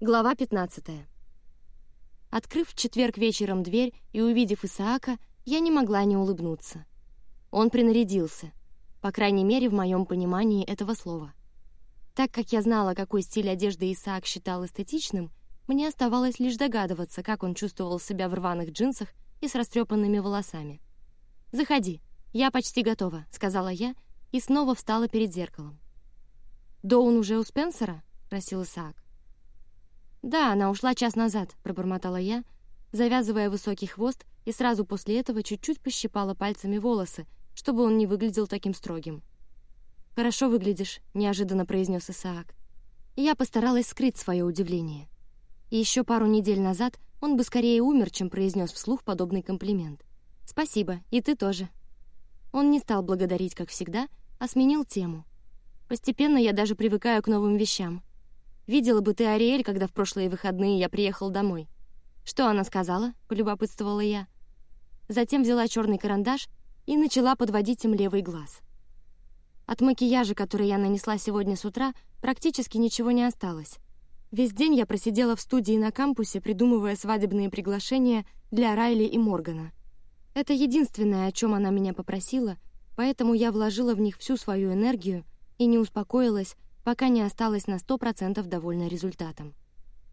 Глава 15. Открыв в четверг вечером дверь и увидев Исаака, я не могла не улыбнуться. Он принарядился, по крайней мере, в моем понимании этого слова. Так как я знала, какой стиль одежды Исаак считал эстетичным, мне оставалось лишь догадываться, как он чувствовал себя в рваных джинсах и с растрепанными волосами. «Заходи, я почти готова», — сказала я и снова встала перед зеркалом. «Доун уже у Спенсера?» — просил Исаак. «Да, она ушла час назад», — пробормотала я, завязывая высокий хвост, и сразу после этого чуть-чуть пощипала пальцами волосы, чтобы он не выглядел таким строгим. «Хорошо выглядишь», — неожиданно произнес Исаак. я постаралась скрыть свое удивление. И еще пару недель назад он бы скорее умер, чем произнес вслух подобный комплимент. «Спасибо, и ты тоже». Он не стал благодарить, как всегда, а сменил тему. Постепенно я даже привыкаю к новым вещам. Видела бы ты Ариэль, когда в прошлые выходные я приехал домой. Что она сказала? полюбопытствовала я. Затем взяла черный карандаш и начала подводить им левый глаз. От макияжа, который я нанесла сегодня с утра, практически ничего не осталось. Весь день я просидела в студии на кампусе, придумывая свадебные приглашения для Райли и Моргана. Это единственное, о чем она меня попросила, поэтому я вложила в них всю свою энергию и не успокоилась, пока не осталась на сто процентов довольна результатом.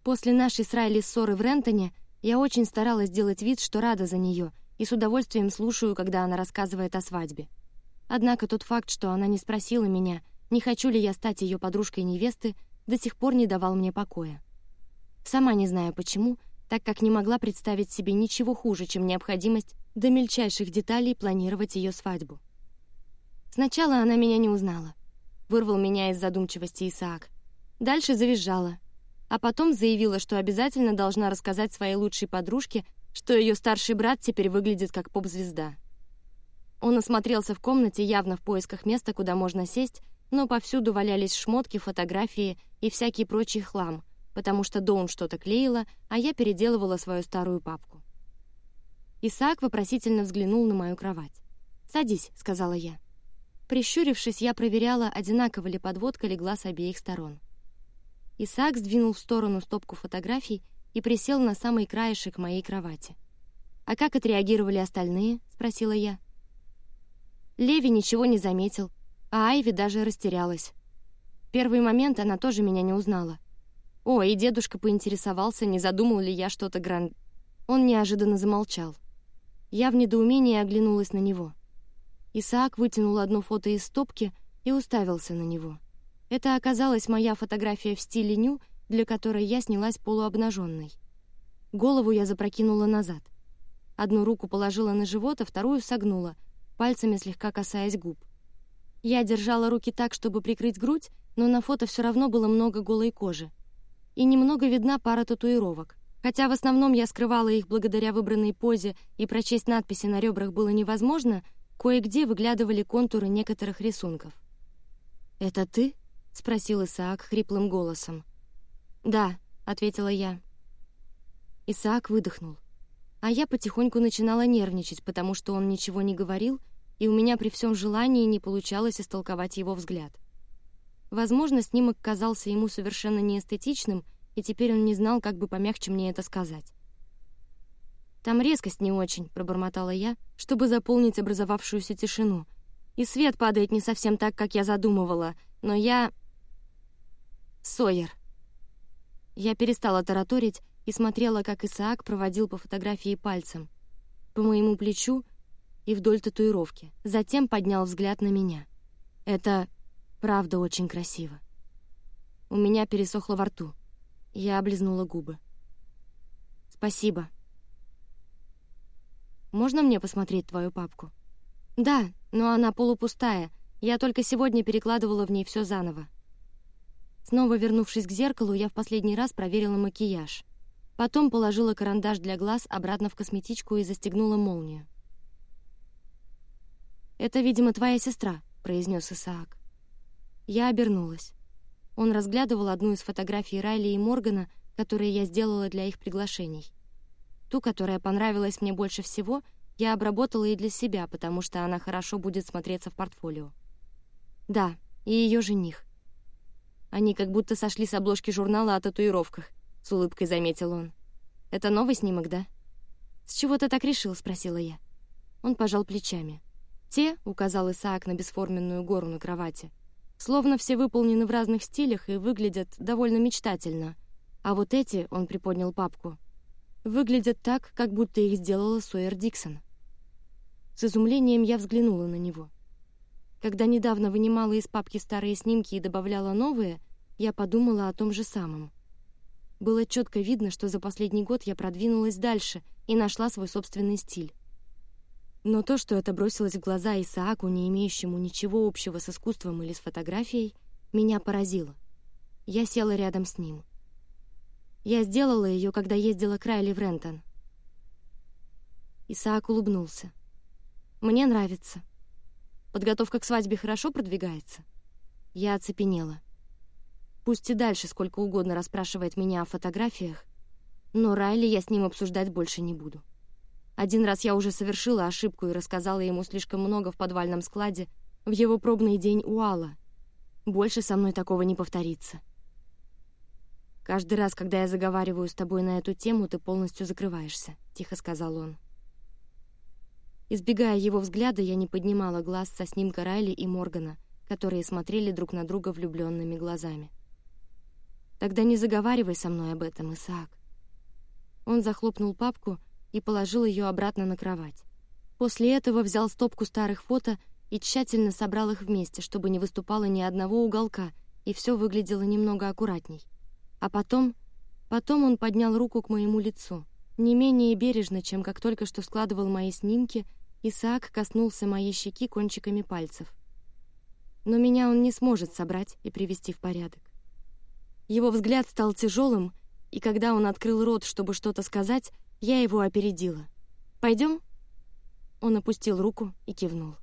После нашей с Райли ссоры в Рентоне я очень старалась сделать вид, что рада за нее, и с удовольствием слушаю, когда она рассказывает о свадьбе. Однако тот факт, что она не спросила меня, не хочу ли я стать ее подружкой невесты, до сих пор не давал мне покоя. Сама не знаю почему, так как не могла представить себе ничего хуже, чем необходимость до мельчайших деталей планировать ее свадьбу. Сначала она меня не узнала вырвал меня из задумчивости Исаак. Дальше завизжала, а потом заявила, что обязательно должна рассказать своей лучшей подружке, что ее старший брат теперь выглядит как поп-звезда. Он осмотрелся в комнате явно в поисках места, куда можно сесть, но повсюду валялись шмотки, фотографии и всякий прочий хлам, потому что Доун что-то клеила, а я переделывала свою старую папку. Исаак вопросительно взглянул на мою кровать. «Садись», — сказала я. Прищурившись, я проверяла, одинаково ли подводка легла с обеих сторон. Исаак сдвинул в сторону стопку фотографий и присел на самый краешек моей кровати. «А как отреагировали остальные?» — спросила я. Леви ничего не заметил, а Айви даже растерялась. В первый момент она тоже меня не узнала. О, и дедушка поинтересовался, не задумал ли я что-то гранд... Он неожиданно замолчал. Я в недоумении оглянулась на него. Исаак вытянул одно фото из стопки и уставился на него. Это оказалась моя фотография в стиле ню, для которой я снялась полуобнаженной. Голову я запрокинула назад. Одну руку положила на живот, а вторую согнула, пальцами слегка касаясь губ. Я держала руки так, чтобы прикрыть грудь, но на фото все равно было много голой кожи. И немного видна пара татуировок. Хотя в основном я скрывала их благодаря выбранной позе, и прочесть надписи на ребрах было невозможно, Кое-где выглядывали контуры некоторых рисунков. «Это ты?» — спросил Исаак хриплым голосом. «Да», — ответила я. Исаак выдохнул. А я потихоньку начинала нервничать, потому что он ничего не говорил, и у меня при всем желании не получалось истолковать его взгляд. Возможно, снимок казался ему совершенно неэстетичным, и теперь он не знал, как бы помягче мне это сказать. Там резкость не очень, пробормотала я, чтобы заполнить образовавшуюся тишину. И свет падает не совсем так, как я задумывала, но я Сойер. Я перестала тараторить и смотрела, как Исаак проводил по фотографии пальцем по моему плечу и вдоль татуировки. Затем поднял взгляд на меня. Это правда очень красиво. У меня пересохло во рту. Я облизнула губы. Спасибо. Можно мне посмотреть твою папку? Да, но она полупустая. Я только сегодня перекладывала в ней все заново. Снова вернувшись к зеркалу, я в последний раз проверила макияж. Потом положила карандаш для глаз обратно в косметичку и застегнула молнию. Это, видимо, твоя сестра, произнес Исаак. Я обернулась. Он разглядывал одну из фотографий Райли и Моргана, которые я сделала для их приглашений. Ту, которая понравилась мне больше всего, я обработала и для себя, потому что она хорошо будет смотреться в портфолио. Да, и ее жених. Они как будто сошли с обложки журнала о татуировках. с улыбкой заметил он. «Это новый снимок, да?» «С чего ты так решил?» — спросила я. Он пожал плечами. «Те», — указал Исаак на бесформенную гору на кровати, словно все выполнены в разных стилях и выглядят довольно мечтательно. А вот эти, — он приподнял папку, — выглядят так, как будто их сделала Сойер Диксон. С изумлением я взглянула на него. Когда недавно вынимала из папки старые снимки и добавляла новые, я подумала о том же самом. Было четко видно, что за последний год я продвинулась дальше и нашла свой собственный стиль. Но то, что это бросилось в глаза Исааку, не имеющему ничего общего с искусством или с фотографией, меня поразило. Я села рядом с ним. Я сделала ее, когда ездила к Райли в Рентон. Исаак улыбнулся. «Мне нравится. Подготовка к свадьбе хорошо продвигается?» Я оцепенела. Пусть и дальше сколько угодно расспрашивает меня о фотографиях, но Райли я с ним обсуждать больше не буду. Один раз я уже совершила ошибку и рассказала ему слишком много в подвальном складе в его пробный день у Алла. Больше со мной такого не повторится. «Каждый раз, когда я заговариваю с тобой на эту тему, ты полностью закрываешься», — тихо сказал он. Избегая его взгляда, я не поднимала глаз со снимка Райли и Моргана, которые смотрели друг на друга влюбленными глазами. «Тогда не заговаривай со мной об этом, Исаак». Он захлопнул папку и положил ее обратно на кровать. После этого взял стопку старых фото и тщательно собрал их вместе, чтобы не выступало ни одного уголка, и все выглядело немного аккуратней. А потом... Потом он поднял руку к моему лицу. Не менее бережно, чем как только что складывал мои снимки, Исаак коснулся моей щеки кончиками пальцев. Но меня он не сможет собрать и привести в порядок. Его взгляд стал тяжелым, и когда он открыл рот, чтобы что-то сказать, я его опередила. «Пойдем?» Он опустил руку и кивнул.